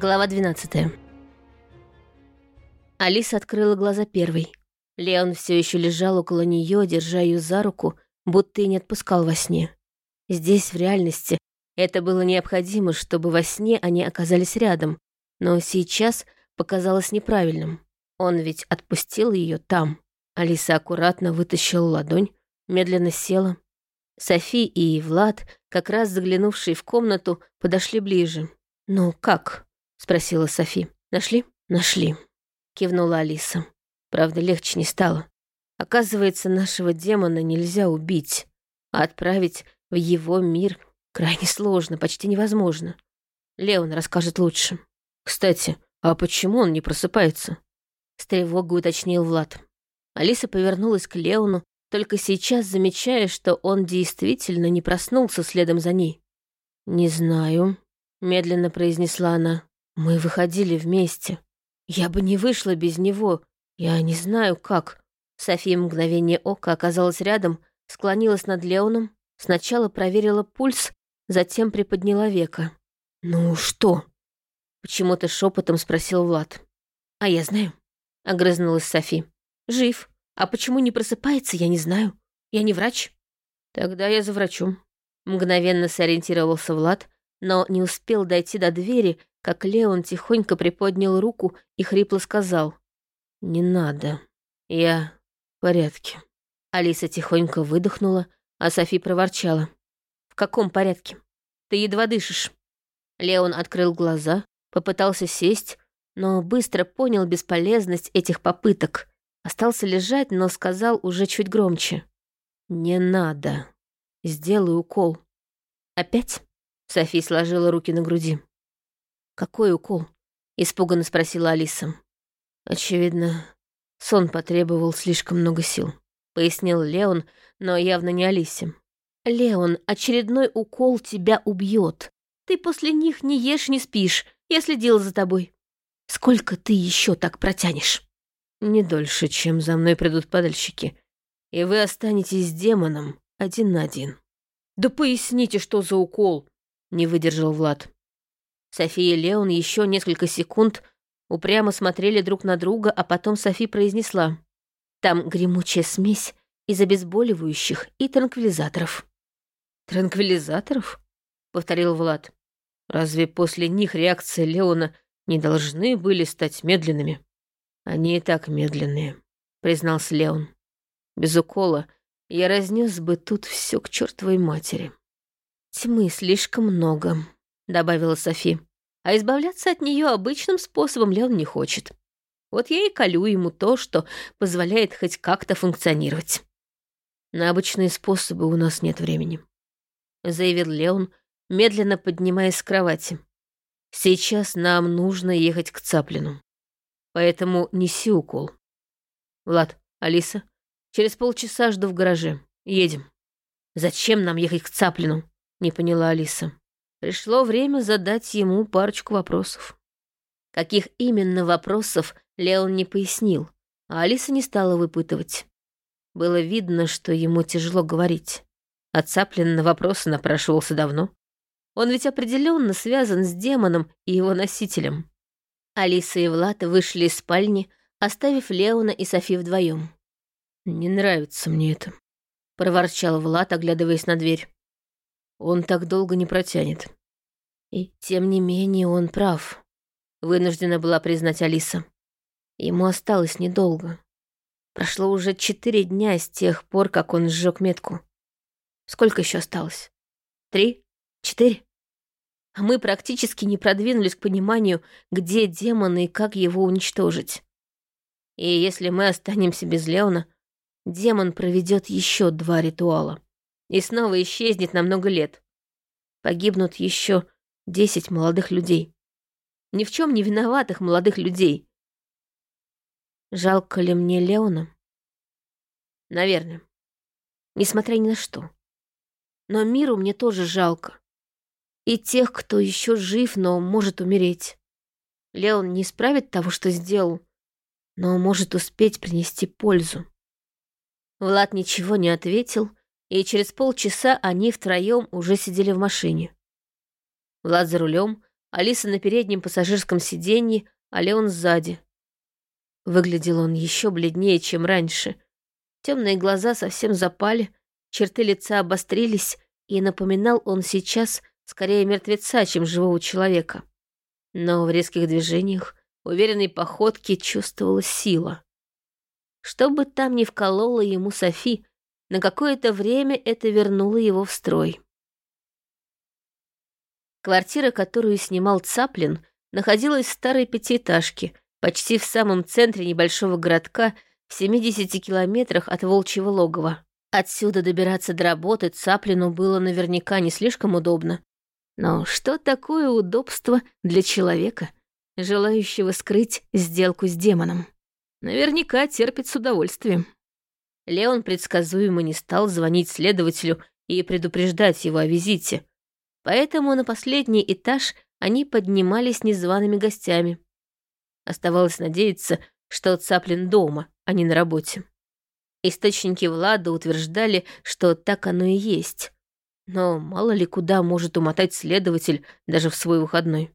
Глава 12. Алиса открыла глаза первой. Леон все еще лежал около нее, держа ее за руку, будто и не отпускал во сне. Здесь, в реальности, это было необходимо, чтобы во сне они оказались рядом, но сейчас показалось неправильным. Он ведь отпустил ее там. Алиса аккуратно вытащила ладонь, медленно села. Софи и Влад, как раз заглянувшие в комнату, подошли ближе. «Ну, как?» — спросила Софи. «Нашли?» «Нашли», — кивнула Алиса. Правда, легче не стало. Оказывается, нашего демона нельзя убить, а отправить в его мир крайне сложно, почти невозможно. Леон расскажет лучше. Кстати, а почему он не просыпается? С тревогой уточнил Влад. Алиса повернулась к Леону, только сейчас замечая, что он действительно не проснулся следом за ней. «Не знаю», — медленно произнесла она. «Мы выходили вместе. Я бы не вышла без него. Я не знаю, как». София мгновение ока оказалась рядом, склонилась над Леоном, сначала проверила пульс, затем приподняла века. «Ну что?» — почему-то шепотом спросил Влад. «А я знаю», — огрызнулась Софи. «Жив. А почему не просыпается, я не знаю. Я не врач». «Тогда я за врачом». Мгновенно сориентировался Влад, но не успел дойти до двери, как Леон тихонько приподнял руку и хрипло сказал. «Не надо. Я в порядке». Алиса тихонько выдохнула, а Софи проворчала. «В каком порядке? Ты едва дышишь». Леон открыл глаза, попытался сесть, но быстро понял бесполезность этих попыток. Остался лежать, но сказал уже чуть громче. «Не надо. Сделай укол». «Опять?» Софи сложила руки на груди. «Какой укол?» — испуганно спросила Алиса. «Очевидно, сон потребовал слишком много сил», — пояснил Леон, но явно не Алисе. «Леон, очередной укол тебя убьет. Ты после них не ешь, не спишь. Я следила за тобой. Сколько ты еще так протянешь?» «Не дольше, чем за мной придут падальщики, и вы останетесь с демоном один на один». «Да поясните, что за укол!» — не выдержал Влад. София и Леон еще несколько секунд упрямо смотрели друг на друга, а потом Софи произнесла. «Там гремучая смесь из обезболивающих и транквилизаторов». «Транквилизаторов?» — повторил Влад. «Разве после них реакции Леона не должны были стать медленными?» «Они и так медленные», — признался Леон. «Без укола я разнес бы тут все к чертовой матери». «Тьмы слишком много», — добавила Софи. «А избавляться от нее обычным способом Леон не хочет. Вот я и колю ему то, что позволяет хоть как-то функционировать». «На обычные способы у нас нет времени», — заявил Леон, медленно поднимаясь с кровати. «Сейчас нам нужно ехать к Цаплину. Поэтому неси укол. Влад, Алиса, через полчаса жду в гараже. Едем». «Зачем нам ехать к Цаплину?» — не поняла Алиса. Пришло время задать ему парочку вопросов. Каких именно вопросов Леон не пояснил, а Алиса не стала выпытывать. Было видно, что ему тяжело говорить. Цаплин на вопросы напрашивался давно. Он ведь определенно связан с демоном и его носителем. Алиса и Влад вышли из спальни, оставив Леона и Софи вдвоем. «Не нравится мне это», — проворчал Влад, оглядываясь на дверь. «Он так долго не протянет». И тем не менее он прав, вынуждена была признать Алиса. Ему осталось недолго. Прошло уже четыре дня с тех пор, как он сжег метку. Сколько еще осталось? Три? Четыре? А мы практически не продвинулись к пониманию, где демон и как его уничтожить. И если мы останемся без Леона, демон проведет еще два ритуала и снова исчезнет на много лет. Погибнут еще десять молодых людей. Ни в чем не виноватых молодых людей. Жалко ли мне Леона? Наверное. Несмотря ни на что. Но миру мне тоже жалко. И тех, кто еще жив, но может умереть. Леон не исправит того, что сделал, но может успеть принести пользу. Влад ничего не ответил, и через полчаса они втроем уже сидели в машине. Влад за рулем, Алиса на переднем пассажирском сиденье, а Леон сзади. Выглядел он еще бледнее, чем раньше. Темные глаза совсем запали, черты лица обострились, и напоминал он сейчас скорее мертвеца, чем живого человека. Но в резких движениях, уверенной походке чувствовалась сила. Что бы там ни вколола ему Софи, на какое-то время это вернуло его в строй. Квартира, которую снимал Цаплин, находилась в старой пятиэтажке, почти в самом центре небольшого городка в 70 километрах от Волчьего логова. Отсюда добираться до работы Цаплину было наверняка не слишком удобно. Но что такое удобство для человека, желающего скрыть сделку с демоном? Наверняка терпит с удовольствием. Леон предсказуемо не стал звонить следователю и предупреждать его о визите, поэтому на последний этаж они поднимались незваными гостями. Оставалось надеяться, что Цаплин дома, а не на работе. Источники Влада утверждали, что так оно и есть. Но мало ли куда может умотать следователь даже в свой выходной.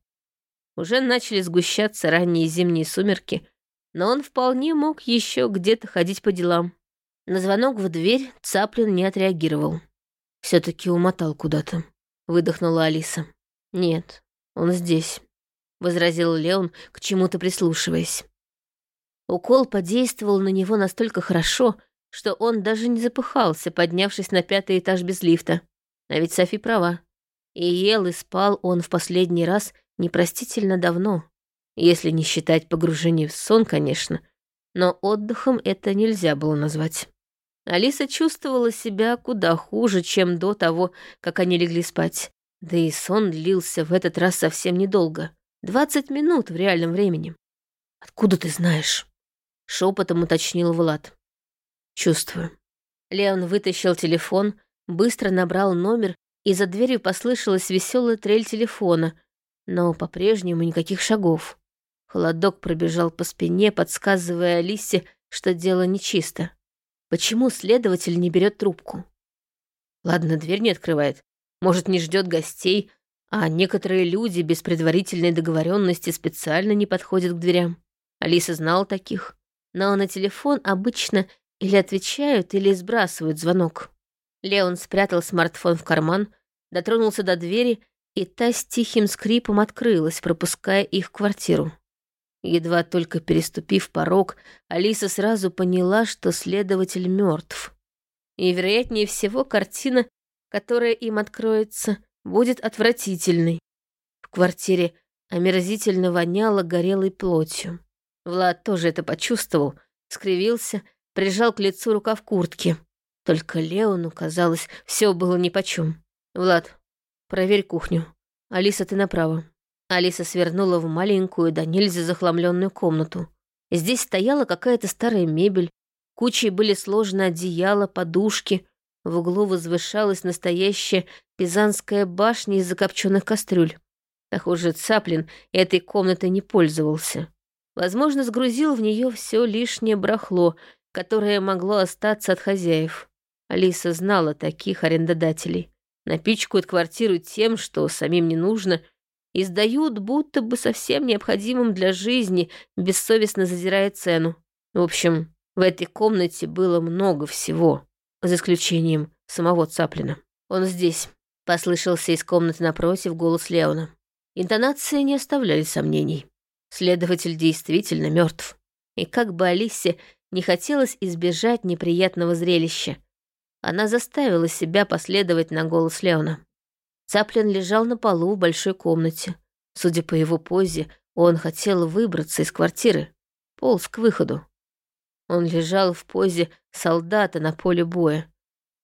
Уже начали сгущаться ранние зимние сумерки, но он вполне мог еще где-то ходить по делам. На звонок в дверь Цаплин не отреагировал. все таки умотал куда-то», — выдохнула Алиса. «Нет, он здесь», — возразил Леон, к чему-то прислушиваясь. Укол подействовал на него настолько хорошо, что он даже не запыхался, поднявшись на пятый этаж без лифта. А ведь Софи права. И ел и спал он в последний раз непростительно давно, если не считать погружение в сон, конечно, но отдыхом это нельзя было назвать. Алиса чувствовала себя куда хуже, чем до того, как они легли спать. Да и сон длился в этот раз совсем недолго. Двадцать минут в реальном времени. «Откуда ты знаешь?» — шепотом уточнил Влад. «Чувствую». Леон вытащил телефон, быстро набрал номер, и за дверью послышалась веселая трель телефона, но по-прежнему никаких шагов. Холодок пробежал по спине, подсказывая Алисе, что дело нечисто. Почему следователь не берет трубку? Ладно, дверь не открывает. Может, не ждет гостей, а некоторые люди без предварительной договоренности специально не подходят к дверям. Алиса знала таких. Но на телефон обычно или отвечают, или сбрасывают звонок. Леон спрятал смартфон в карман, дотронулся до двери, и та с тихим скрипом открылась, пропуская их в квартиру. Едва только переступив порог, Алиса сразу поняла, что следователь мертв. И, вероятнее всего, картина, которая им откроется, будет отвратительной. В квартире омерзительно воняло горелой плотью. Влад тоже это почувствовал, скривился, прижал к лицу рукав куртки. Только Леону, казалось, все было нипочем. «Влад, проверь кухню. Алиса, ты направо». Алиса свернула в маленькую, да нельзя захламленную комнату. Здесь стояла какая-то старая мебель, кучей были сложены одеяла, подушки, в углу возвышалась настоящая пизанская башня из закопченных кастрюль. Похоже, Цаплин этой комнатой не пользовался. Возможно, сгрузил в нее все лишнее брахло, которое могло остаться от хозяев. Алиса знала таких арендодателей. Напичкают квартиру тем, что самим не нужно — и сдают будто бы совсем необходимым для жизни, бессовестно задирая цену. В общем, в этой комнате было много всего, за исключением самого Цаплина. «Он здесь», — послышался из комнаты напротив голос Леона. Интонации не оставляли сомнений. Следователь действительно мертв. И как бы Алисе не хотелось избежать неприятного зрелища, она заставила себя последовать на голос Леона. Цаплин лежал на полу в большой комнате. Судя по его позе, он хотел выбраться из квартиры, полз к выходу. Он лежал в позе солдата на поле боя.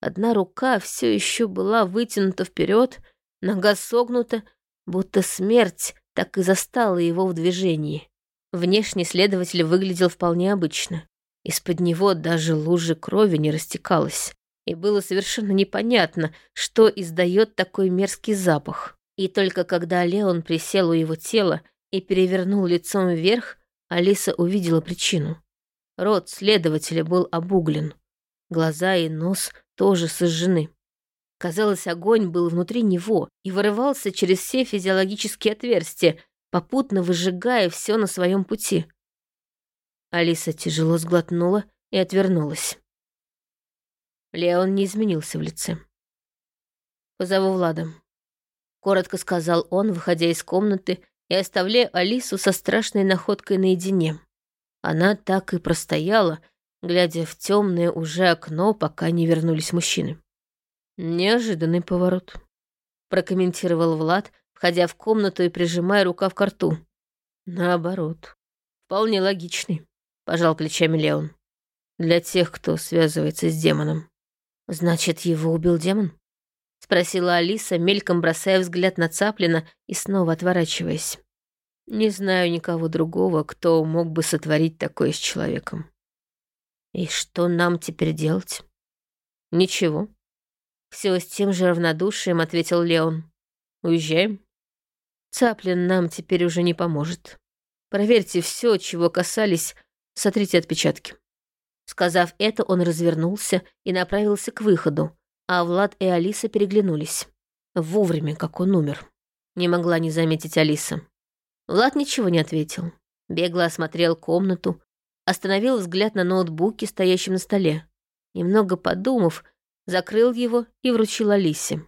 Одна рука все еще была вытянута вперед, нога согнута, будто смерть так и застала его в движении. Внешне следователь выглядел вполне обычно. Из-под него даже лужи крови не растекалась и было совершенно непонятно, что издает такой мерзкий запах. И только когда Леон присел у его тела и перевернул лицом вверх, Алиса увидела причину. Рот следователя был обуглен. Глаза и нос тоже сожжены. Казалось, огонь был внутри него и вырывался через все физиологические отверстия, попутно выжигая все на своем пути. Алиса тяжело сглотнула и отвернулась. Леон не изменился в лице. «Позову Влада», — коротко сказал он, выходя из комнаты и оставляя Алису со страшной находкой наедине. Она так и простояла, глядя в темное уже окно, пока не вернулись мужчины. «Неожиданный поворот», — прокомментировал Влад, входя в комнату и прижимая рука к рту. «Наоборот. Вполне логичный», — пожал плечами Леон. «Для тех, кто связывается с демоном». «Значит, его убил демон?» — спросила Алиса, мельком бросая взгляд на Цаплина и снова отворачиваясь. «Не знаю никого другого, кто мог бы сотворить такое с человеком». «И что нам теперь делать?» «Ничего». Все с тем же равнодушием ответил Леон. «Уезжаем?» «Цаплин нам теперь уже не поможет. Проверьте все, чего касались, сотрите отпечатки». Сказав это, он развернулся и направился к выходу, а Влад и Алиса переглянулись. Вовремя, как он умер. Не могла не заметить Алиса. Влад ничего не ответил. Бегло осмотрел комнату, остановил взгляд на ноутбуке, стоящем на столе. Немного подумав, закрыл его и вручил Алисе.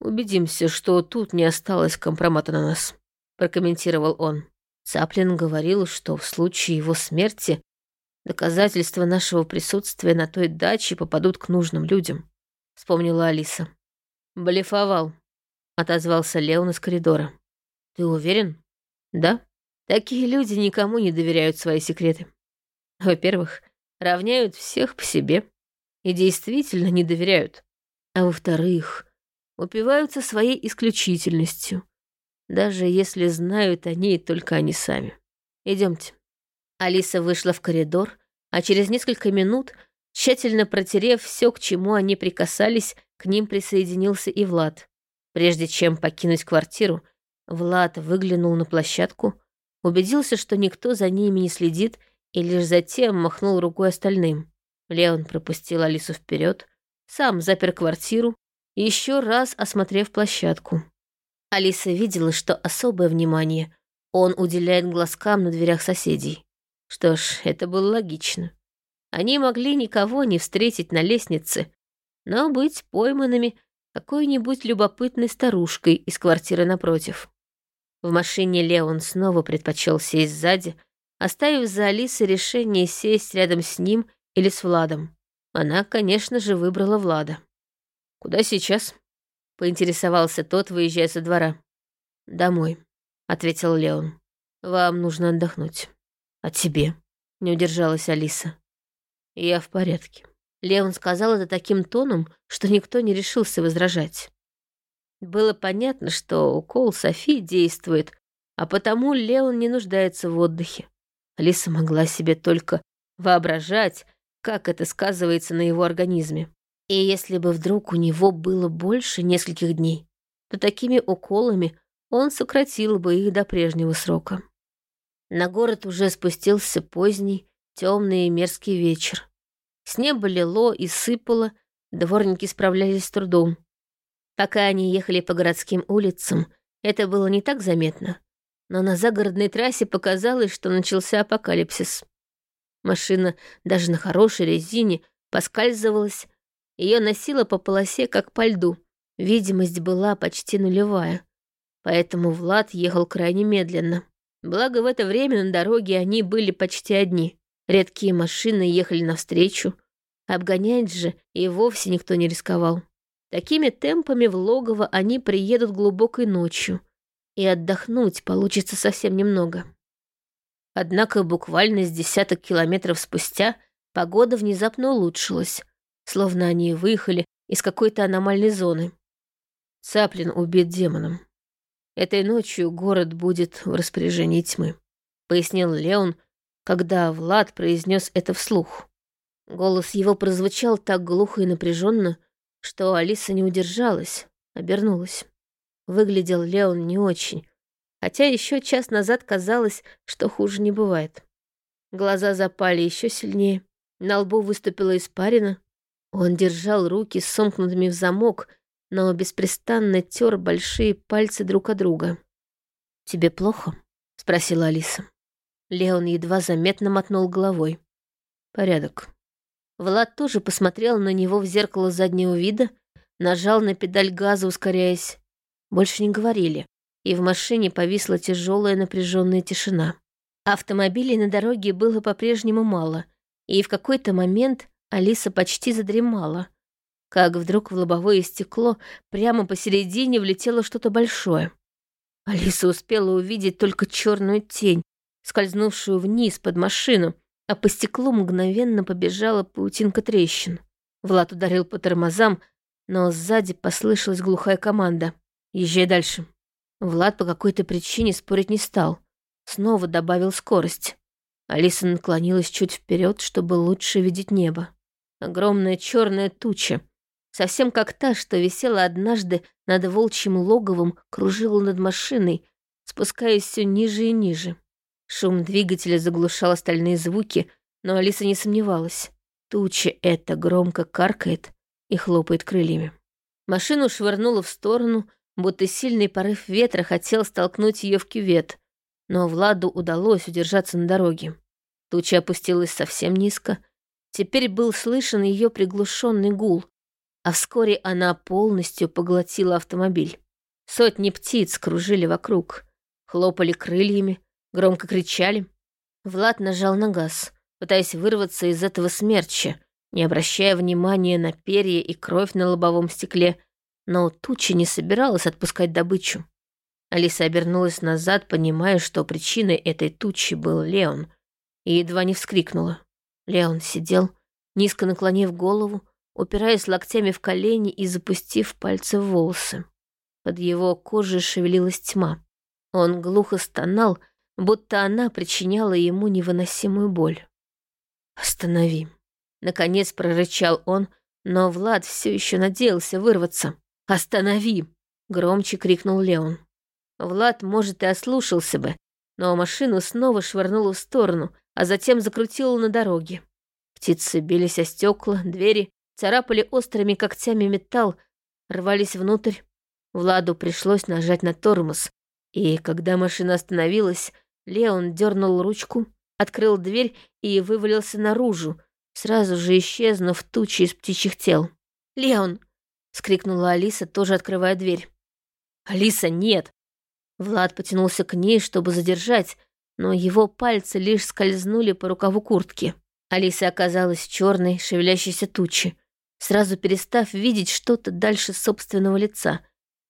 «Убедимся, что тут не осталось компромата на нас», — прокомментировал он. Цаплин говорил, что в случае его смерти доказательства нашего присутствия на той даче попадут к нужным людям вспомнила Алиса. «Блефовал», — отозвался Леон из коридора. «Ты уверен?» «Да. Такие люди никому не доверяют свои секреты. Во-первых, равняют всех по себе и действительно не доверяют. А во-вторых, упиваются своей исключительностью, даже если знают они только они сами. Идемте. Алиса вышла в коридор, а через несколько минут Тщательно протерев все, к чему они прикасались, к ним присоединился и Влад. Прежде чем покинуть квартиру, Влад выглянул на площадку, убедился, что никто за ними не следит, и лишь затем махнул рукой остальным. Леон пропустил Алису вперед, сам запер квартиру, еще раз осмотрев площадку. Алиса видела, что особое внимание он уделяет глазкам на дверях соседей. Что ж, это было логично. Они могли никого не встретить на лестнице, но быть пойманными какой-нибудь любопытной старушкой из квартиры напротив. В машине Леон снова предпочел сесть сзади, оставив за Алисой решение сесть рядом с ним или с Владом. Она, конечно же, выбрала Влада. «Куда сейчас?» — поинтересовался тот, выезжая со двора. «Домой», — ответил Леон. «Вам нужно отдохнуть». «А тебе?» — не удержалась Алиса. «Я в порядке». Леон сказал это таким тоном, что никто не решился возражать. Было понятно, что укол Софи действует, а потому Леон не нуждается в отдыхе. Алиса могла себе только воображать, как это сказывается на его организме. И если бы вдруг у него было больше нескольких дней, то такими уколами он сократил бы их до прежнего срока. На город уже спустился поздний, темный и мерзкий вечер. С неба лило и сыпало, дворники справлялись с трудом. Пока они ехали по городским улицам, это было не так заметно, но на загородной трассе показалось, что начался апокалипсис. Машина даже на хорошей резине поскальзывалась, ее носило по полосе, как по льду. Видимость была почти нулевая, поэтому Влад ехал крайне медленно. Благо, в это время на дороге они были почти одни. Редкие машины ехали навстречу. Обгонять же и вовсе никто не рисковал. Такими темпами в логово они приедут глубокой ночью, и отдохнуть получится совсем немного. Однако буквально с десяток километров спустя погода внезапно улучшилась, словно они выехали из какой-то аномальной зоны. Цаплин убит демоном. Этой ночью город будет в распоряжении тьмы, пояснил Леон, когда Влад произнес это вслух. Голос его прозвучал так глухо и напряженно, что Алиса не удержалась, обернулась. Выглядел Леон не очень, хотя еще час назад казалось, что хуже не бывает. Глаза запали еще сильнее, на лбу выступила испарина. Он держал руки сомкнутыми в замок, но беспрестанно тер большие пальцы друг от друга. «Тебе плохо?» — спросила Алиса. Леон едва заметно мотнул головой. «Порядок». Влад тоже посмотрел на него в зеркало заднего вида, нажал на педаль газа, ускоряясь. Больше не говорили, и в машине повисла тяжелая напряженная тишина. Автомобилей на дороге было по-прежнему мало, и в какой-то момент Алиса почти задремала, как вдруг в лобовое стекло прямо посередине влетело что-то большое. Алиса успела увидеть только черную тень, скользнувшую вниз под машину, а по стеклу мгновенно побежала паутинка трещин. Влад ударил по тормозам, но сзади послышалась глухая команда. «Езжай дальше». Влад по какой-то причине спорить не стал. Снова добавил скорость. Алиса наклонилась чуть вперед, чтобы лучше видеть небо. Огромная черная туча, совсем как та, что висела однажды над волчьим логовом, кружила над машиной, спускаясь все ниже и ниже. Шум двигателя заглушал остальные звуки, но Алиса не сомневалась. Туча эта громко каркает и хлопает крыльями. Машину швырнуло в сторону, будто сильный порыв ветра хотел столкнуть ее в кювет, но Владу удалось удержаться на дороге. Туча опустилась совсем низко. Теперь был слышен ее приглушенный гул, а вскоре она полностью поглотила автомобиль. Сотни птиц кружили вокруг, хлопали крыльями, громко кричали. Влад нажал на газ, пытаясь вырваться из этого смерча, не обращая внимания на перья и кровь на лобовом стекле, но туча не собиралась отпускать добычу. Алиса обернулась назад, понимая, что причиной этой тучи был Леон, и едва не вскрикнула. Леон сидел, низко наклонив голову, упираясь локтями в колени и запустив пальцы в волосы. Под его кожей шевелилась тьма. Он глухо стонал, будто она причиняла ему невыносимую боль. «Останови!» Наконец прорычал он, но Влад все еще надеялся вырваться. «Останови!» — громче крикнул Леон. Влад, может, и ослушался бы, но машину снова швырнуло в сторону, а затем закрутило на дороге. Птицы бились о стекла, двери, царапали острыми когтями металл, рвались внутрь. Владу пришлось нажать на тормоз, и когда машина остановилась, Леон дернул ручку, открыл дверь и вывалился наружу, сразу же исчезнув в туче из птичьих тел. «Леон!» — скрикнула Алиса, тоже открывая дверь. «Алиса, нет!» Влад потянулся к ней, чтобы задержать, но его пальцы лишь скользнули по рукаву куртки. Алиса оказалась черной, шевелящейся тучи, сразу перестав видеть что-то дальше собственного лица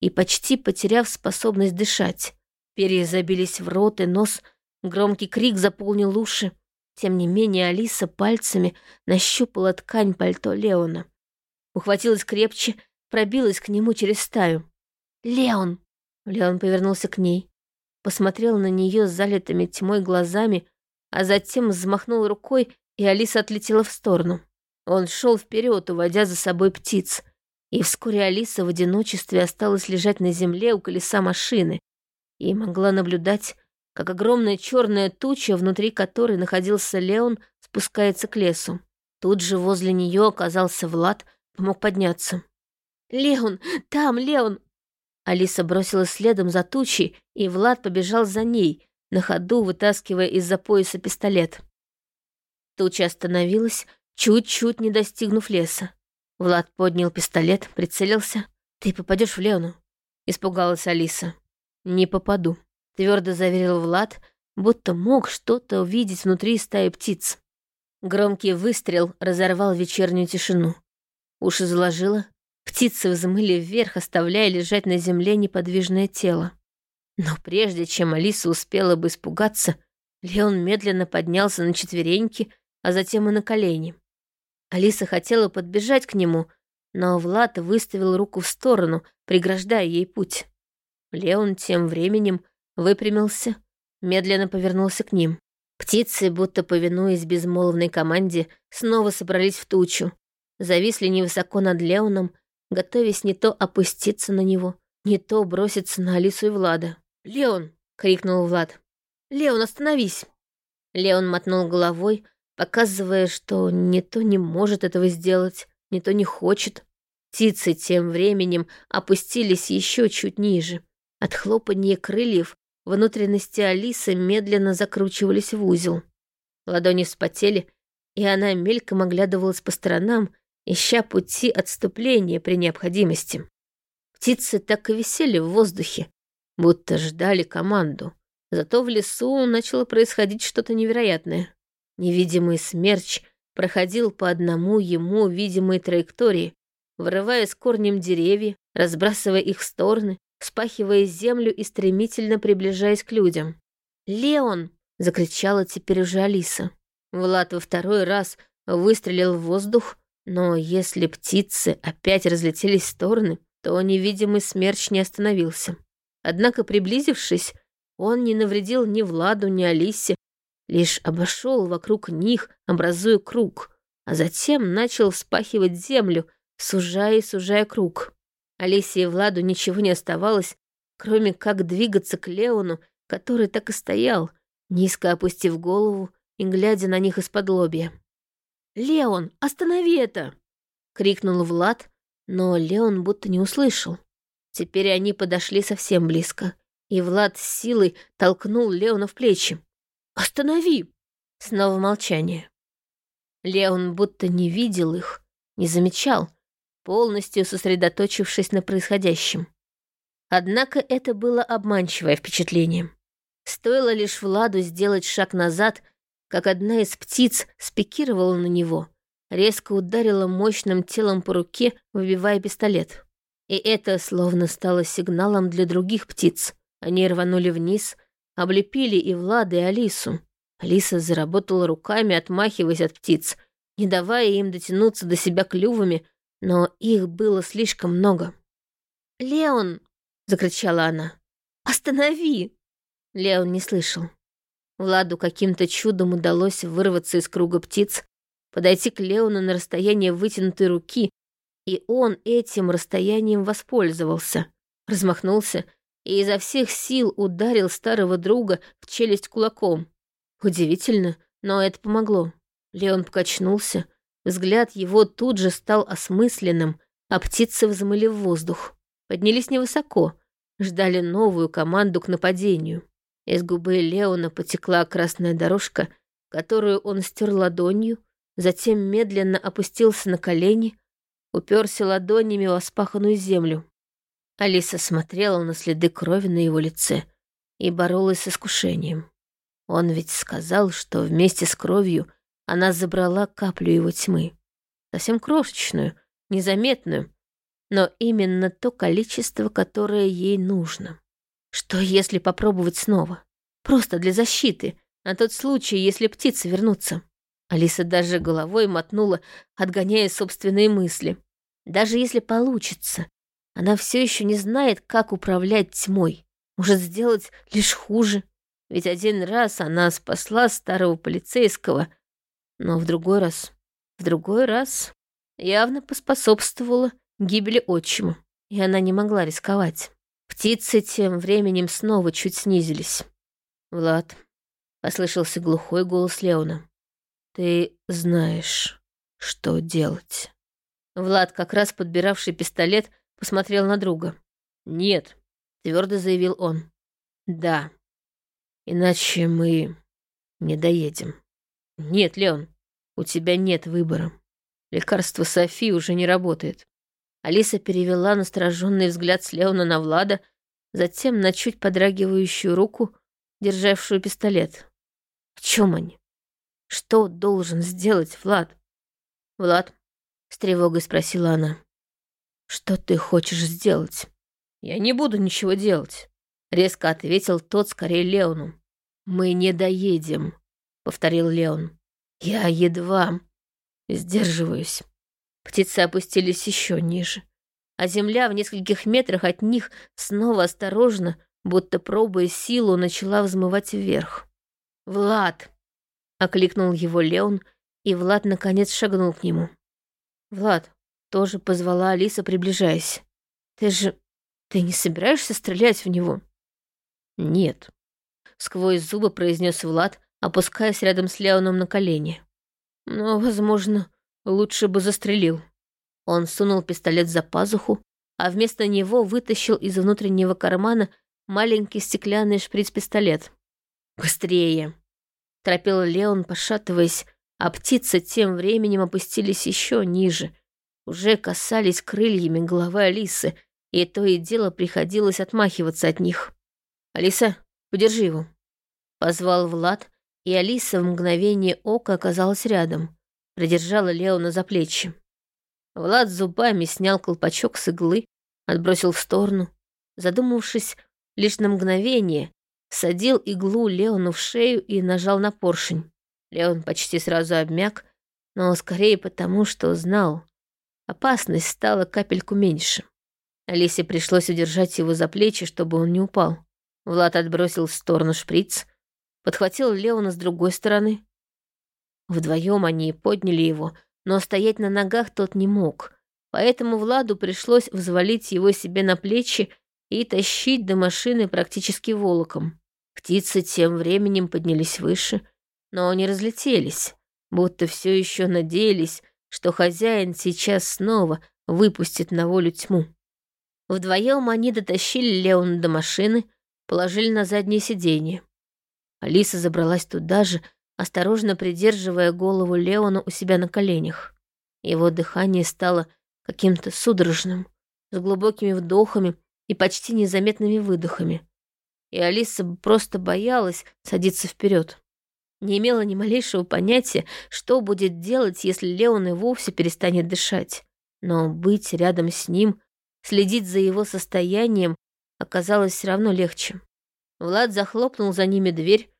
и почти потеряв способность дышать. Перья забились в рот и нос, громкий крик заполнил уши. Тем не менее Алиса пальцами нащупала ткань пальто Леона. Ухватилась крепче, пробилась к нему через стаю. «Леон!» Леон повернулся к ней, посмотрел на нее с залитыми тьмой глазами, а затем взмахнул рукой, и Алиса отлетела в сторону. Он шел вперед, уводя за собой птиц, и вскоре Алиса в одиночестве осталась лежать на земле у колеса машины и могла наблюдать, как огромная черная туча, внутри которой находился Леон, спускается к лесу. Тут же возле нее оказался Влад, помог подняться. «Леон! Там, Леон! Алиса бросилась следом за тучей, и Влад побежал за ней, на ходу вытаскивая из-за пояса пистолет. Туча остановилась, чуть-чуть не достигнув леса. Влад поднял пистолет, прицелился. «Ты попадешь в Леону?» — испугалась Алиса. «Не попаду», — твердо заверил Влад, будто мог что-то увидеть внутри стаи птиц. Громкий выстрел разорвал вечернюю тишину. Уши заложило, Птицы взмыли вверх, оставляя лежать на земле неподвижное тело. Но прежде чем Алиса успела бы испугаться, Леон медленно поднялся на четвереньки, а затем и на колени. Алиса хотела подбежать к нему, но Влад выставил руку в сторону, преграждая ей путь. Леон тем временем выпрямился, медленно повернулся к ним. Птицы, будто повинуясь безмолвной команде, снова собрались в тучу, зависли невысоко над Леоном, готовясь не то опуститься на него, не то броситься на Алису и Влада. «Леон!» — крикнул Влад. «Леон, остановись!» Леон мотнул головой, показывая, что не то не может этого сделать, не то не хочет. Птицы тем временем опустились еще чуть ниже. От хлопанья крыльев внутренности Алисы медленно закручивались в узел. Ладони вспотели, и она мельком оглядывалась по сторонам, ища пути отступления при необходимости. Птицы так и висели в воздухе, будто ждали команду. Зато в лесу начало происходить что-то невероятное. Невидимый смерч проходил по одному ему видимой траектории, вырывая с корнем деревья, разбрасывая их в стороны, спахивая землю и стремительно приближаясь к людям. «Леон!» — закричала теперь уже Алиса. Влад во второй раз выстрелил в воздух, но если птицы опять разлетелись в стороны, то невидимый смерч не остановился. Однако, приблизившись, он не навредил ни Владу, ни Алисе, лишь обошел вокруг них, образуя круг, а затем начал вспахивать землю, сужая и сужая круг. Алисе и Владу ничего не оставалось, кроме как двигаться к Леону, который так и стоял, низко опустив голову и глядя на них из-под лобья. «Леон, останови это!» — крикнул Влад, но Леон будто не услышал. Теперь они подошли совсем близко, и Влад с силой толкнул Леона в плечи. «Останови!» Снова молчание. Леон будто не видел их, не замечал, полностью сосредоточившись на происходящем. Однако это было обманчивое впечатление. Стоило лишь Владу сделать шаг назад, как одна из птиц спикировала на него, резко ударила мощным телом по руке, выбивая пистолет. И это словно стало сигналом для других птиц. Они рванули вниз, облепили и Влада, и Алису. Алиса заработала руками, отмахиваясь от птиц, не давая им дотянуться до себя клювами, но их было слишком много. «Леон!» — закричала она. «Останови!» Леон не слышал. Владу каким-то чудом удалось вырваться из круга птиц, подойти к Леону на расстояние вытянутой руки, и он этим расстоянием воспользовался, размахнулся и изо всех сил ударил старого друга в челюсть кулаком. Удивительно, но это помогло. Леон покачнулся, взгляд его тут же стал осмысленным, а птицы взмыли в воздух. Поднялись невысоко, ждали новую команду к нападению. Из губы Леона потекла красная дорожка, которую он стер ладонью, затем медленно опустился на колени, уперся ладонями в воспаханную землю. Алиса смотрела на следы крови на его лице и боролась с искушением. Он ведь сказал, что вместе с кровью она забрала каплю его тьмы. Совсем крошечную, незаметную, но именно то количество, которое ей нужно. Что если попробовать снова? Просто для защиты, на тот случай, если птицы вернутся. Алиса даже головой мотнула, отгоняя собственные мысли. Даже если получится, она все еще не знает, как управлять тьмой. Может сделать лишь хуже. Ведь один раз она спасла старого полицейского, но в другой раз, в другой раз явно поспособствовала гибели отчима, и она не могла рисковать. Птицы тем временем снова чуть снизились. «Влад», — послышался глухой голос Леона, — «ты знаешь, что делать». Влад, как раз подбиравший пистолет, посмотрел на друга. «Нет», — твердо заявил он. «Да. Иначе мы не доедем». «Нет, Леон, у тебя нет выбора. Лекарство Софи уже не работает. Алиса перевела настороженный взгляд с Леона на Влада, затем на чуть подрагивающую руку, державшую пистолет. В чем они? Что должен сделать Влад? Влад, с тревогой спросила она. Что ты хочешь сделать? Я не буду ничего делать, резко ответил тот скорее Леону. Мы не доедем, повторил Леон. Я едва сдерживаюсь. Птицы опустились еще ниже, а земля в нескольких метрах от них снова осторожно, будто пробуя силу, начала взмывать вверх. «Влад!» — окликнул его Леон, и Влад наконец шагнул к нему. «Влад!» — тоже позвала Алиса, приближаясь. «Ты же... ты не собираешься стрелять в него?» «Нет», — сквозь зубы произнес Влад, опускаясь рядом с Леоном на колени. «Но, возможно, Лучше бы застрелил. Он сунул пистолет за пазуху, а вместо него вытащил из внутреннего кармана маленький стеклянный шприц-пистолет. «Быстрее!» — торопил Леон, пошатываясь, а птицы тем временем опустились еще ниже, уже касались крыльями головы Алисы, и то и дело приходилось отмахиваться от них. «Алиса, подержи его», — позвал Влад, и Алиса в мгновение ока оказалась рядом, придержала Леона за плечи. Влад зубами снял колпачок с иглы, отбросил в сторону, задумавшись лишь на мгновение, садил иглу Леону в шею и нажал на поршень. Леон почти сразу обмяк, но скорее потому, что знал. Опасность стала капельку меньше. Алисе пришлось удержать его за плечи, чтобы он не упал. Влад отбросил в сторону шприц, подхватил Леона с другой стороны. Вдвоем они подняли его, но стоять на ногах тот не мог, поэтому Владу пришлось взвалить его себе на плечи и тащить до машины практически волоком. Птицы тем временем поднялись выше, но не разлетелись, будто все еще надеялись, что хозяин сейчас снова выпустит на волю тьму. Вдвоем они дотащили Леона до машины, положили на заднее сиденье. Алиса забралась туда же, осторожно придерживая голову Леона у себя на коленях. Его дыхание стало каким-то судорожным, с глубокими вдохами и почти незаметными выдохами. И Алиса просто боялась садиться вперед. Не имела ни малейшего понятия, что будет делать, если Леон и вовсе перестанет дышать. Но быть рядом с ним Следить за его состоянием оказалось все равно легче. Влад захлопнул за ними дверь,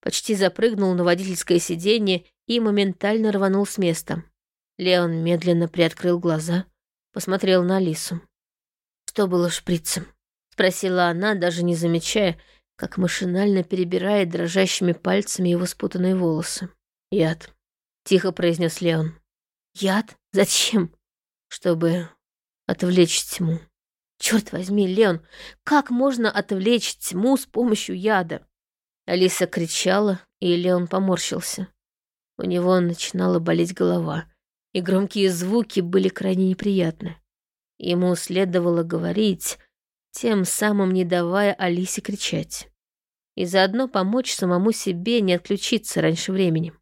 почти запрыгнул на водительское сиденье и моментально рванул с места. Леон медленно приоткрыл глаза, посмотрел на Алису. «Что было шприцем?» — спросила она, даже не замечая, как машинально перебирает дрожащими пальцами его спутанные волосы. «Яд», — тихо произнес Леон. «Яд? Зачем?» «Чтобы отвлечь тьму. Черт возьми, Леон, как можно отвлечь тьму с помощью яда? Алиса кричала, и Леон поморщился. У него начинала болеть голова, и громкие звуки были крайне неприятны. Ему следовало говорить, тем самым не давая Алисе кричать. И заодно помочь самому себе не отключиться раньше времени.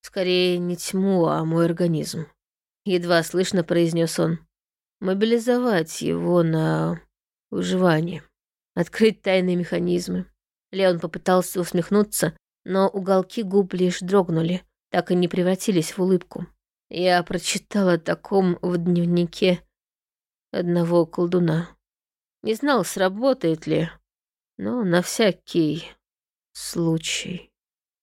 Скорее, не тьму, а мой организм. Едва слышно произнес он мобилизовать его на выживание, открыть тайные механизмы. Леон попытался усмехнуться, но уголки губ лишь дрогнули, так и не превратились в улыбку. Я прочитала о таком в дневнике одного колдуна. Не знал, сработает ли, но на всякий случай.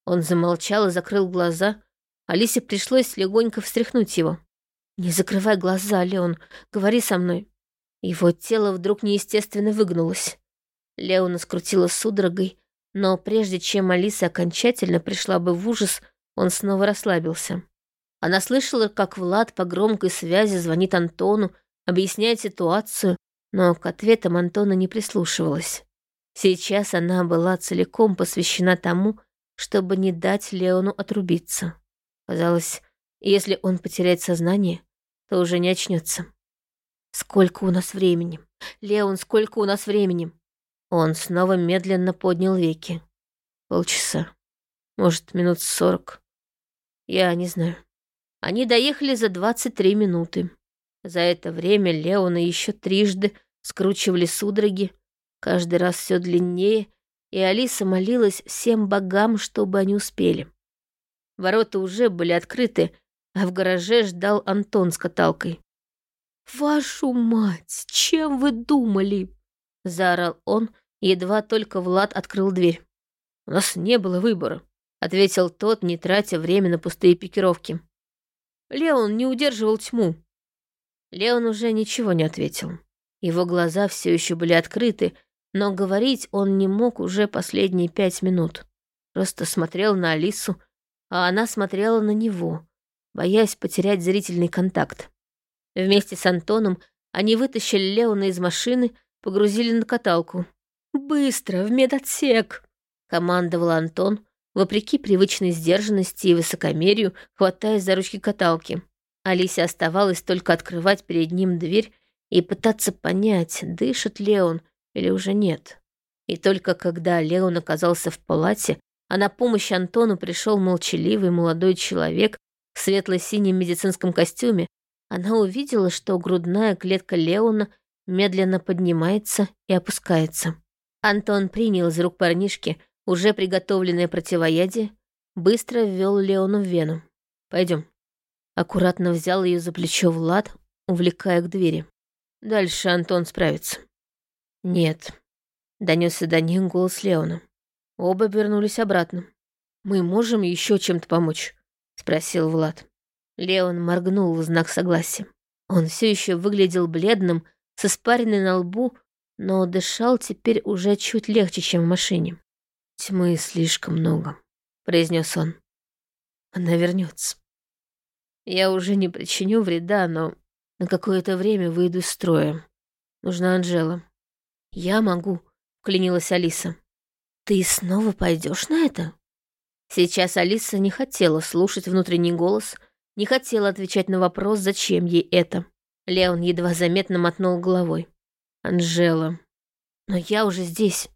Он замолчал и закрыл глаза. Алисе пришлось легонько встряхнуть его. «Не закрывай глаза, Леон, говори со мной». Его тело вдруг неестественно выгнулось. Леона скрутила судорогой, но прежде чем Алиса окончательно пришла бы в ужас, он снова расслабился. Она слышала, как Влад по громкой связи звонит Антону, объясняет ситуацию, но к ответам Антона не прислушивалась. Сейчас она была целиком посвящена тому, чтобы не дать Леону отрубиться. Казалось, если он потеряет сознание, то уже не очнется. Сколько у нас времени? Леон, сколько у нас времени? Он снова медленно поднял веки. Полчаса. Может, минут сорок. Я не знаю. Они доехали за 23 минуты. За это время Леона еще трижды скручивали судороги, каждый раз все длиннее, и Алиса молилась всем богам, чтобы они успели. Ворота уже были открыты, а в гараже ждал Антон с каталкой. «Вашу мать, чем вы думали?» — заорал он, едва только Влад открыл дверь. «У нас не было выбора», — ответил тот, не тратя время на пустые пикировки. Леон не удерживал тьму. Леон уже ничего не ответил. Его глаза все еще были открыты, но говорить он не мог уже последние пять минут. Просто смотрел на Алису, а она смотрела на него, боясь потерять зрительный контакт. Вместе с Антоном они вытащили Леона из машины, погрузили на каталку. «Быстро, в медотсек!» — командовал Антон, вопреки привычной сдержанности и высокомерию, хватаясь за ручки каталки. Алисе оставалось только открывать перед ним дверь и пытаться понять, дышит ли он или уже нет. И только когда Леон оказался в палате, а на помощь Антону пришел молчаливый молодой человек в светло-синем медицинском костюме, она увидела, что грудная клетка Леона медленно поднимается и опускается. Антон принял из рук парнишки уже приготовленное противоядие, быстро ввел Леону в вену. Пойдем. Аккуратно взял ее за плечо Влад, увлекая к двери. Дальше Антон справится. Нет. Донесся до них голос Леона. Оба вернулись обратно. «Мы можем еще чем-то помочь?» — спросил Влад. Леон моргнул в знак согласия. Он все еще выглядел бледным, с испаренной на лбу, но дышал теперь уже чуть легче, чем в машине. «Тьмы слишком много», — произнес он. «Она вернется. Я уже не причиню вреда, но на какое-то время выйду из строя. Нужна Анжела». «Я могу», — вклинилась Алиса. «Ты снова пойдешь на это?» Сейчас Алиса не хотела слушать внутренний голос, не хотела отвечать на вопрос, зачем ей это. Леон едва заметно мотнул головой. «Анжела, но я уже здесь.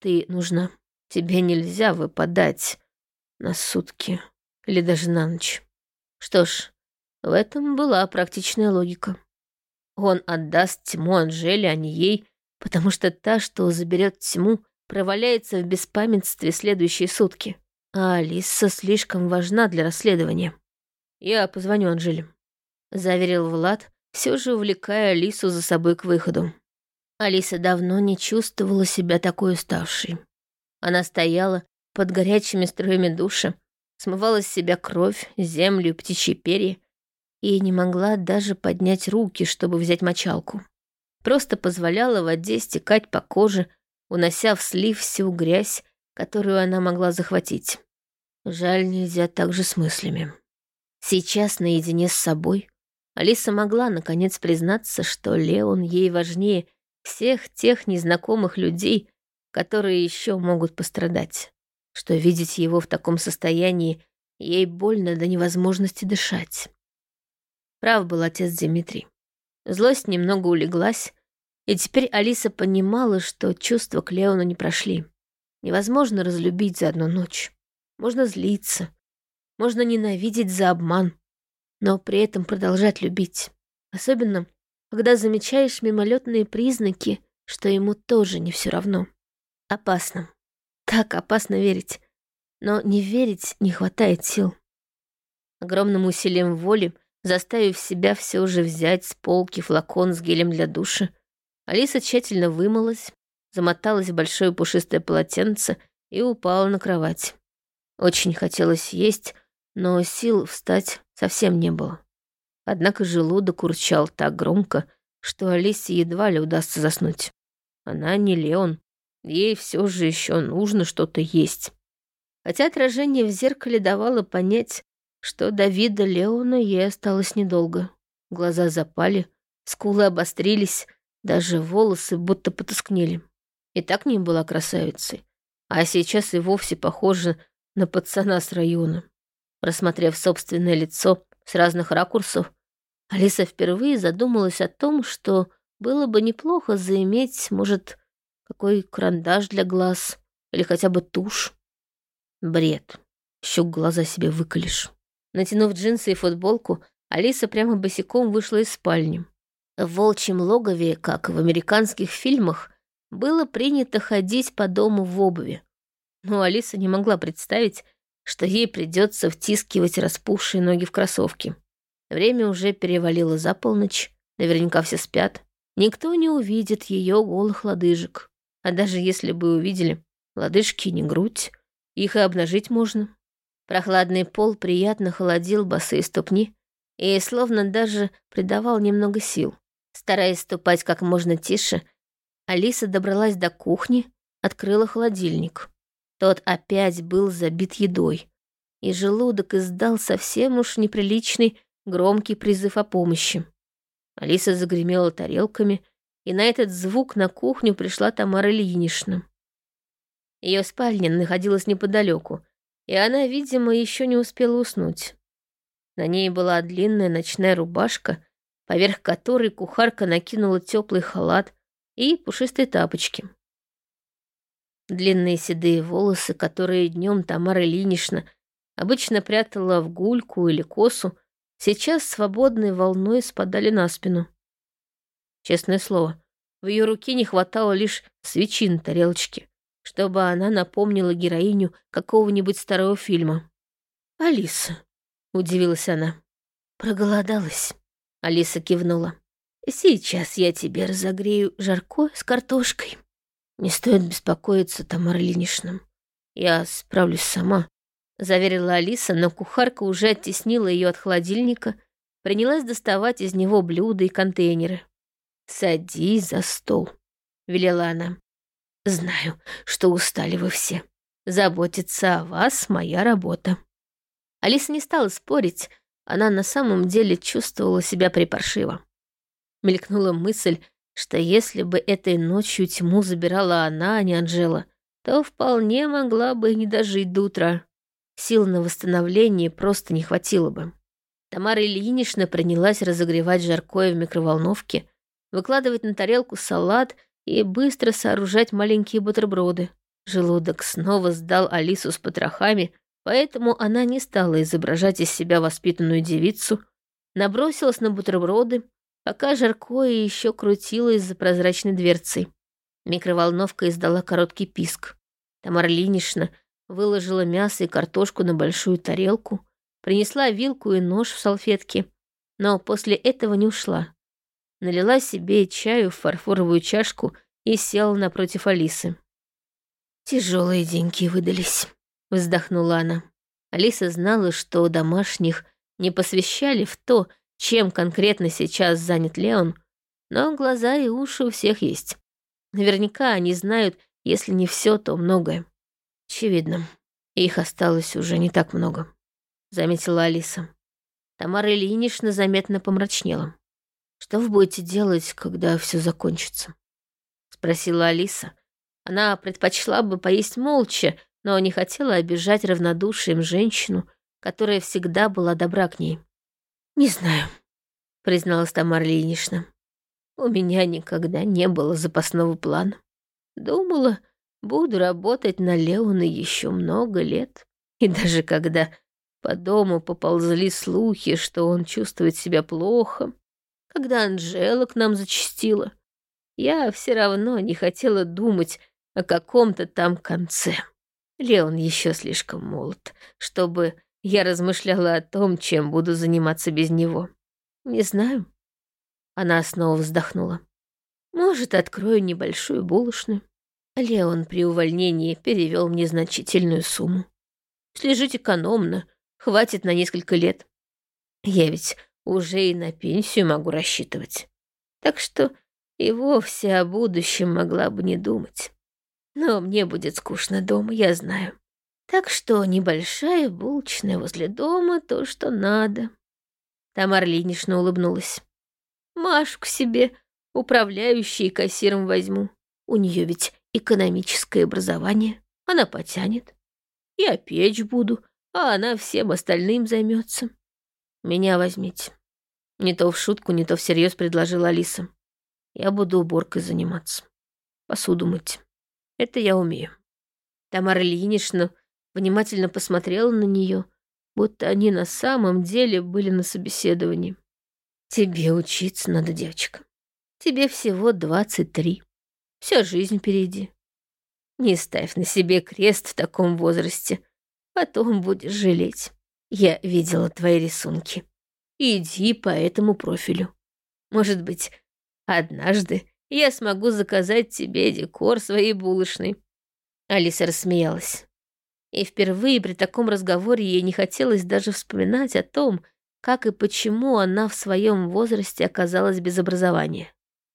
Ты нужна. Тебе нельзя выпадать на сутки или даже на ночь». Что ж, в этом была практичная логика. Он отдаст тьму Анжеле, а не ей, потому что та, что заберет тьму, проваляется в беспамятстве следующие сутки. А Алиса слишком важна для расследования. «Я позвоню Анжеле», — заверил Влад, все же увлекая Алису за собой к выходу. Алиса давно не чувствовала себя такой уставшей. Она стояла под горячими струями душа, смывала с себя кровь, землю, птичьи перья и не могла даже поднять руки, чтобы взять мочалку. Просто позволяла воде стекать по коже, унося в слив всю грязь, которую она могла захватить. Жаль, нельзя так же с мыслями. Сейчас, наедине с собой, Алиса могла наконец признаться, что Леон ей важнее всех тех незнакомых людей, которые еще могут пострадать, что видеть его в таком состоянии ей больно до невозможности дышать. Прав был отец Дмитрий. Злость немного улеглась, и теперь Алиса понимала, что чувства к Леону не прошли. Невозможно разлюбить за одну ночь. Можно злиться, можно ненавидеть за обман, но при этом продолжать любить. Особенно, когда замечаешь мимолетные признаки, что ему тоже не все равно. Опасно. Так опасно верить. Но не верить не хватает сил. Огромным усилием воли, заставив себя все же взять с полки флакон с гелем для душа, Алиса тщательно вымылась, замоталась в большое пушистое полотенце и упала на кровать. Очень хотелось есть, но сил встать совсем не было. Однако желудок урчал так громко, что Алисе едва ли удастся заснуть. Она не Леон, ей все же еще нужно что-то есть. Хотя отражение в зеркале давало понять, что до вида Леона ей осталось недолго. Глаза запали, скулы обострились, даже волосы будто потускнели. И так не была красавицей, а сейчас и вовсе похожа на пацана с района. Рассмотрев собственное лицо с разных ракурсов, Алиса впервые задумалась о том, что было бы неплохо заиметь, может, какой карандаш для глаз или хотя бы тушь. Бред. Еще глаза себе выколешь. Натянув джинсы и футболку, Алиса прямо босиком вышла из спальни. В волчьем логове, как в американских фильмах, было принято ходить по дому в обуви. Но Алиса не могла представить, что ей придется втискивать распухшие ноги в кроссовки. Время уже перевалило за полночь, наверняка все спят. Никто не увидит ее голых лодыжек. А даже если бы увидели, лодыжки не грудь, их и обнажить можно. Прохладный пол приятно холодил босые ступни и словно даже придавал немного сил. Стараясь ступать как можно тише, Алиса добралась до кухни, открыла холодильник. Тот опять был забит едой, и желудок издал совсем уж неприличный громкий призыв о помощи. Алиса загремела тарелками, и на этот звук на кухню пришла Тамара Ильинична. Ее спальня находилась неподалеку, и она, видимо, еще не успела уснуть. На ней была длинная ночная рубашка, поверх которой кухарка накинула теплый халат и пушистые тапочки. Длинные седые волосы, которые днем Тамара Ильинична обычно прятала в гульку или косу, сейчас свободной волной спадали на спину. Честное слово, в ее руке не хватало лишь свечи на тарелочке, чтобы она напомнила героиню какого-нибудь старого фильма. «Алиса», — удивилась она. «Проголодалась», — Алиса кивнула. «Сейчас я тебе разогрею жарко с картошкой. Не стоит беспокоиться, Тамара Ильинична. Я справлюсь сама», — заверила Алиса, но кухарка уже оттеснила ее от холодильника, принялась доставать из него блюда и контейнеры. «Садись за стол», — велела она. «Знаю, что устали вы все. Заботиться о вас — моя работа». Алиса не стала спорить, она на самом деле чувствовала себя припаршиво. Мелькнула мысль, что если бы этой ночью тьму забирала она, а не Анжела, то вполне могла бы не дожить до утра. Сил на восстановление просто не хватило бы. Тамара Ильинична принялась разогревать жаркое в микроволновке, выкладывать на тарелку салат и быстро сооружать маленькие бутерброды. Желудок снова сдал Алису с потрохами, поэтому она не стала изображать из себя воспитанную девицу, набросилась на бутерброды, пока жаркое еще крутилось за прозрачной дверцей. Микроволновка издала короткий писк. Тамара Линишна выложила мясо и картошку на большую тарелку, принесла вилку и нож в салфетке, но после этого не ушла налила себе чаю в фарфоровую чашку и села напротив Алисы. «Тяжелые деньги выдались», — вздохнула она. Алиса знала, что домашних не посвящали в то, чем конкретно сейчас занят Леон, но глаза и уши у всех есть. Наверняка они знают, если не все, то многое. Очевидно, их осталось уже не так много, заметила Алиса. Тамара Ильинична заметно помрачнела. «Что вы будете делать, когда все закончится?» — спросила Алиса. Она предпочла бы поесть молча, но не хотела обижать равнодушием женщину, которая всегда была добра к ней. «Не знаю», — призналась Тамара Ильинична. «У меня никогда не было запасного плана. Думала, буду работать на Леона еще много лет. И даже когда по дому поползли слухи, что он чувствует себя плохо, когда Анжела к нам зачастила, я все равно не хотела думать о каком-то там конце. Леон еще слишком молод, чтобы я размышляла о том, чем буду заниматься без него. Не знаю. Она снова вздохнула. Может, открою небольшую булочную. Леон при увольнении перевел мне значительную сумму. Слежить экономно, хватит на несколько лет. Я ведь уже и на пенсию могу рассчитывать. Так что и вовсе о будущем могла бы не думать. Но мне будет скучно дома, я знаю. Так что небольшая булочная возле дома — то, что надо. Тамара Ильинична улыбнулась. Машку себе управляющей и кассиром возьму. У нее ведь экономическое образование. Она потянет. Я печь буду, а она всем остальным займется. Меня возьмите. Не то в шутку, не то всерьез предложила Алиса. Я буду уборкой заниматься. Посуду мыть. Это я умею. Тамара Ильинична внимательно посмотрела на нее, будто они на самом деле были на собеседовании. Тебе учиться надо, девочка. Тебе всего двадцать три. Вся жизнь впереди. Не ставь на себе крест в таком возрасте. Потом будешь жалеть. Я видела твои рисунки иди по этому профилю. Может быть, однажды я смогу заказать тебе декор своей булочной». Алиса рассмеялась. И впервые при таком разговоре ей не хотелось даже вспоминать о том, как и почему она в своем возрасте оказалась без образования.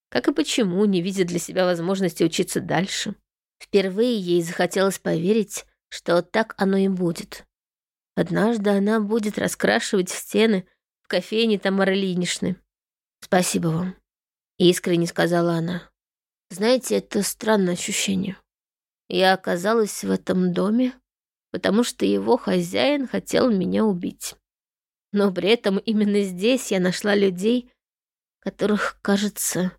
Как и почему не видит для себя возможности учиться дальше. Впервые ей захотелось поверить, что так оно и будет. Однажды она будет раскрашивать стены в кофейне Тамары Ильиничны. Спасибо вам, искренне сказала она. Знаете, это странное ощущение. Я оказалась в этом доме, потому что его хозяин хотел меня убить. Но при этом именно здесь я нашла людей, которых, кажется,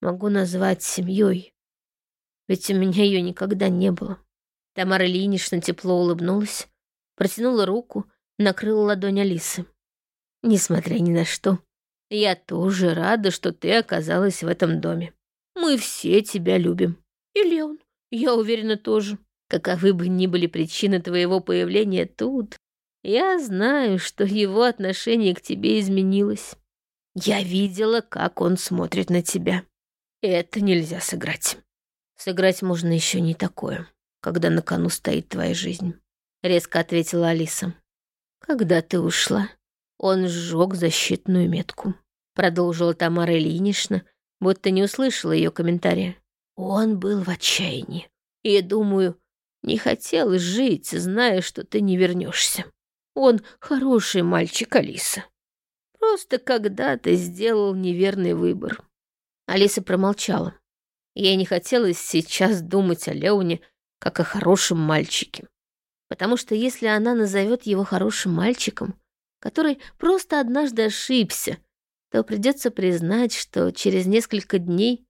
могу назвать семьей. Ведь у меня ее никогда не было. Тамара Ильинична тепло улыбнулась, протянула руку, накрыла ладонь Алисы. Несмотря ни на что, я тоже рада, что ты оказалась в этом доме. Мы все тебя любим. И Леон, я уверена, тоже. Каковы бы ни были причины твоего появления тут, я знаю, что его отношение к тебе изменилось. Я видела, как он смотрит на тебя. Это нельзя сыграть. Сыграть можно еще не такое, когда на кону стоит твоя жизнь. Резко ответила Алиса. Когда ты ушла, он сжег защитную метку. Продолжила Тамара Ильинична, будто не услышала ее комментария. Он был в отчаянии. И, думаю, не хотел жить, зная, что ты не вернешься. Он хороший мальчик, Алиса. Просто когда-то сделал неверный выбор. Алиса промолчала. Ей не хотелось сейчас думать о Леоне как о хорошем мальчике. Потому что если она назовет его хорошим мальчиком, который просто однажды ошибся, то придется признать, что через несколько дней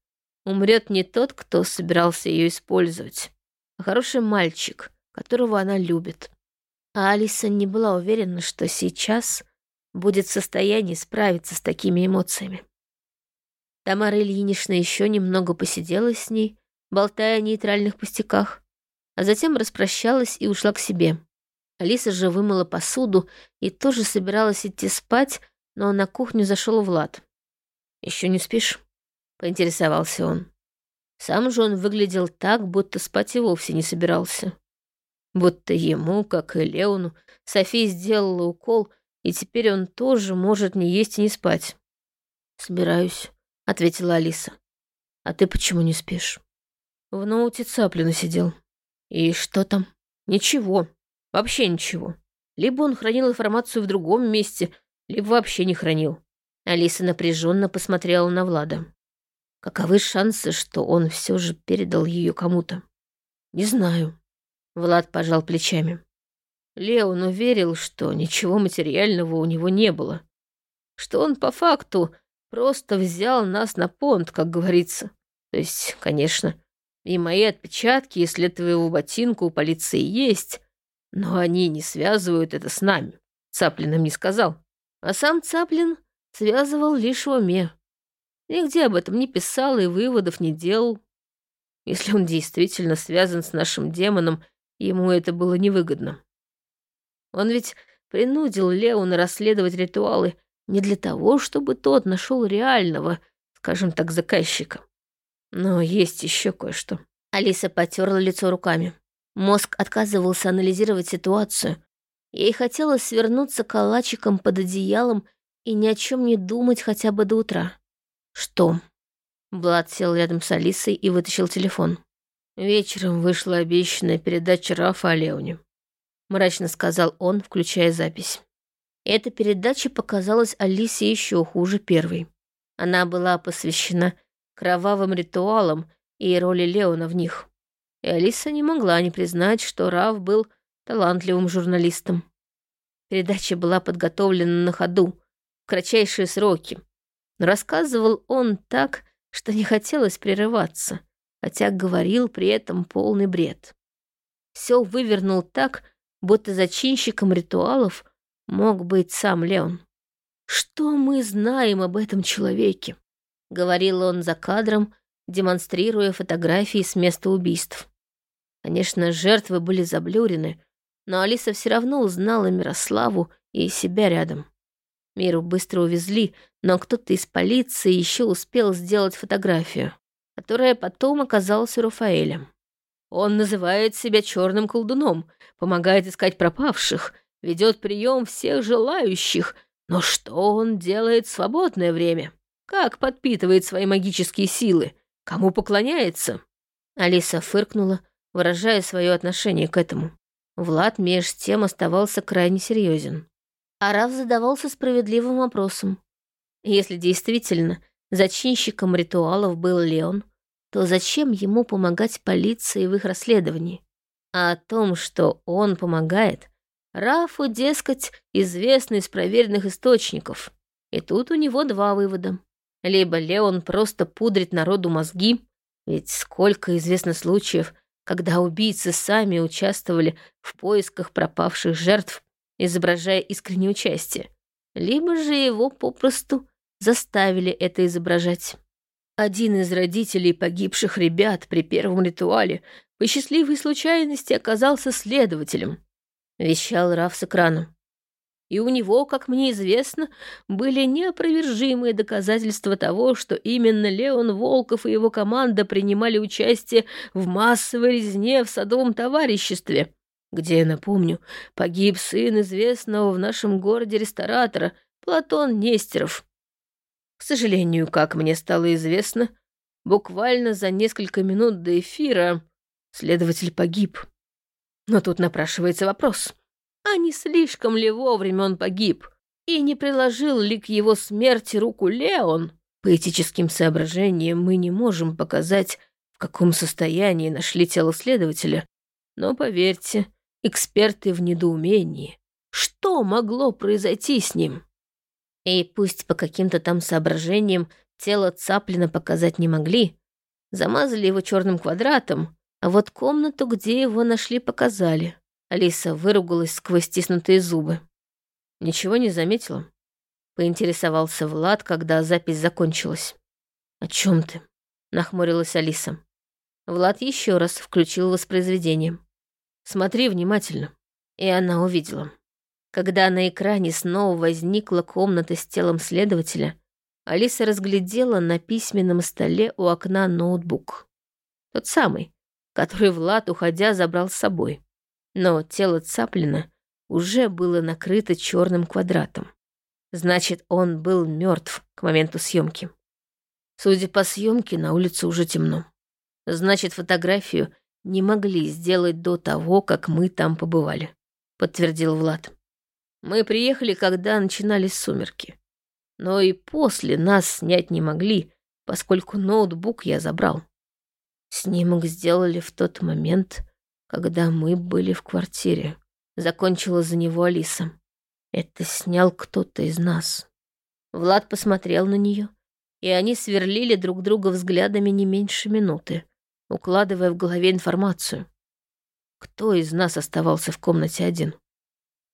умрет не тот, кто собирался ее использовать, а хороший мальчик, которого она любит. А Алиса не была уверена, что сейчас будет в состоянии справиться с такими эмоциями. Тамара Ильинична еще немного посидела с ней, болтая о нейтральных пустяках, а затем распрощалась и ушла к себе. Алиса же вымыла посуду и тоже собиралась идти спать, но на кухню зашел Влад. Еще не спишь?» — поинтересовался он. Сам же он выглядел так, будто спать и вовсе не собирался. Будто ему, как и Леону, София сделала укол, и теперь он тоже может не есть и не спать. «Собираюсь», — ответила Алиса. «А ты почему не спишь?» В ноуте Цаплина сидел. «И что там?» «Ничего. Вообще ничего. Либо он хранил информацию в другом месте, либо вообще не хранил». Алиса напряженно посмотрела на Влада. Каковы шансы, что он все же передал ее кому-то? Не знаю. Влад пожал плечами. Леон уверил, что ничего материального у него не было. Что он по факту просто взял нас на понт, как говорится. То есть, конечно, и мои отпечатки, и след твоего ботинка у полиции есть, но они не связывают это с нами. Цаплин нам не сказал. А сам Цаплин связывал лишь в уме. Нигде об этом не писал и выводов не делал. Если он действительно связан с нашим демоном Ему это было невыгодно. Он ведь принудил Леона расследовать ритуалы не для того, чтобы тот нашел реального, скажем так, заказчика. Но есть еще кое-что. Алиса потерла лицо руками. Мозг отказывался анализировать ситуацию. Ей хотелось свернуться калачиком под одеялом и ни о чем не думать хотя бы до утра. Что? Блад сел рядом с Алисой и вытащил телефон. Вечером вышла обещанная передача Рафа о Леоне. Мрачно сказал он, включая запись. Эта передача показалась Алисе еще хуже первой. Она была посвящена кровавым ритуалам и роли Леона в них. И Алиса не могла не признать, что Раф был талантливым журналистом. Передача была подготовлена на ходу, в кратчайшие сроки. Но рассказывал он так, что не хотелось прерываться — хотя говорил при этом полный бред. Все вывернул так, будто зачинщиком ритуалов мог быть сам Леон. «Что мы знаем об этом человеке?» — говорил он за кадром, демонстрируя фотографии с места убийств. Конечно, жертвы были заблюрены, но Алиса все равно узнала Мирославу и себя рядом. Миру быстро увезли, но кто-то из полиции еще успел сделать фотографию которая потом оказалась у Рафаэля. Он называет себя черным колдуном, помогает искать пропавших, ведет прием всех желающих, но что он делает в свободное время? Как подпитывает свои магические силы? Кому поклоняется? Алиса фыркнула, выражая свое отношение к этому. Влад меж тем оставался крайне серьезен. Араф задавался справедливым вопросом. Если действительно зачинщиком ритуалов был Леон, то зачем ему помогать полиции в их расследовании? А о том, что он помогает, Рафу, дескать, известно из проверенных источников. И тут у него два вывода. Либо Леон просто пудрит народу мозги, ведь сколько известно случаев, когда убийцы сами участвовали в поисках пропавших жертв, изображая искреннее участие, либо же его попросту заставили это изображать. Один из родителей погибших ребят при первом ритуале по счастливой случайности оказался следователем, вещал Раф с экрана. И у него, как мне известно, были неопровержимые доказательства того, что именно Леон Волков и его команда принимали участие в массовой резне в садовом товариществе, где, напомню, погиб сын известного в нашем городе ресторатора Платон Нестеров. К сожалению, как мне стало известно, буквально за несколько минут до эфира следователь погиб. Но тут напрашивается вопрос, а не слишком ли вовремя он погиб? И не приложил ли к его смерти руку Леон? По этическим соображениям мы не можем показать, в каком состоянии нашли тело следователя, но, поверьте, эксперты в недоумении. Что могло произойти с ним? И пусть по каким-то там соображениям тело Цаплина показать не могли, замазали его черным квадратом, а вот комнату, где его нашли, показали. Алиса выругалась сквозь стиснутые зубы. Ничего не заметила. Поинтересовался Влад, когда запись закончилась. «О чем ты?» — нахмурилась Алиса. Влад еще раз включил воспроизведение. «Смотри внимательно». И она увидела. Когда на экране снова возникла комната с телом следователя, Алиса разглядела на письменном столе у окна ноутбук. Тот самый, который Влад, уходя, забрал с собой. Но тело Цаплина уже было накрыто черным квадратом. Значит, он был мертв к моменту съемки. Судя по съемке, на улице уже темно. Значит, фотографию не могли сделать до того, как мы там побывали, подтвердил Влад. Мы приехали, когда начинались сумерки. Но и после нас снять не могли, поскольку ноутбук я забрал. Снимок сделали в тот момент, когда мы были в квартире. Закончила за него Алиса. Это снял кто-то из нас. Влад посмотрел на нее, и они сверлили друг друга взглядами не меньше минуты, укладывая в голове информацию. Кто из нас оставался в комнате один?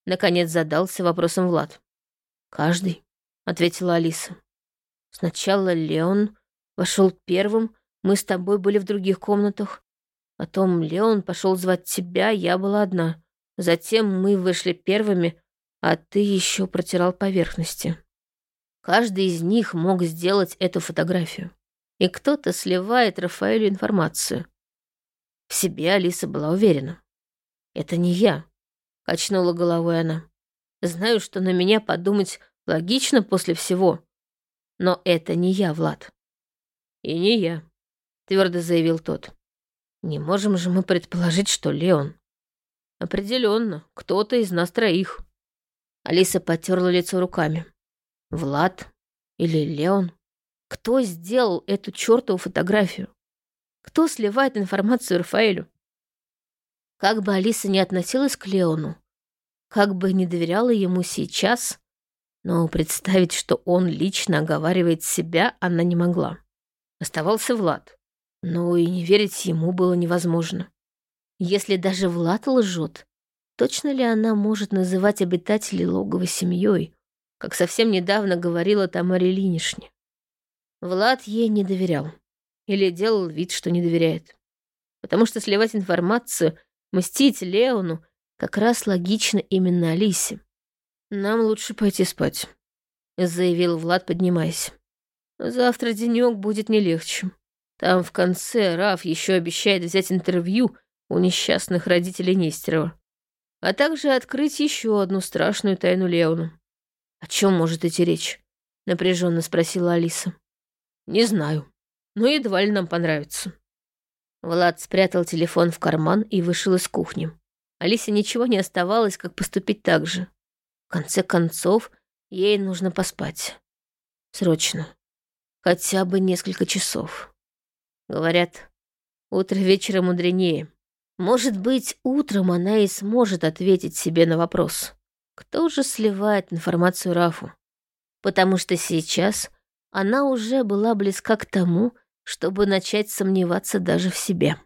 Наконец задался вопросом Влад. «Каждый», — ответила Алиса. «Сначала Леон вошел первым, мы с тобой были в других комнатах, Потом Леон пошел звать тебя, я была одна. Затем мы вышли первыми, а ты еще протирал поверхности. Каждый из них мог сделать эту фотографию. И кто-то сливает Рафаэлю информацию. В себе Алиса была уверена. «Это не я», — качнула головой она. «Знаю, что на меня подумать логично после всего, но это не я, Влад». «И не я», — твердо заявил тот. Не можем же мы предположить, что Леон. Определенно, кто-то из нас троих. Алиса потерла лицо руками. Влад или Леон? Кто сделал эту чертову фотографию? Кто сливает информацию Рафаэлю? Как бы Алиса не относилась к Леону, как бы не доверяла ему сейчас, но представить, что он лично оговаривает себя, она не могла. Оставался Влад. Но и не верить ему было невозможно. Если даже Влад лжет, точно ли она может называть обитателей логова семьей, как совсем недавно говорила Тамаре Ильиничне? Влад ей не доверял. Или делал вид, что не доверяет. Потому что сливать информацию, мстить Леону как раз логично именно Алисе. «Нам лучше пойти спать», — заявил Влад, поднимаясь. «Завтра денек будет не легче». Там в конце Раф еще обещает взять интервью у несчастных родителей Нестерова, а также открыть еще одну страшную тайну Леону. «О чем может идти речь?» — напряженно спросила Алиса. «Не знаю, но едва ли нам понравится». Влад спрятал телефон в карман и вышел из кухни. Алисе ничего не оставалось, как поступить так же. В конце концов, ей нужно поспать. Срочно. Хотя бы несколько часов. Говорят, утро вечера мудренее. Может быть, утром она и сможет ответить себе на вопрос, кто же сливает информацию Рафу. Потому что сейчас она уже была близка к тому, чтобы начать сомневаться даже в себе.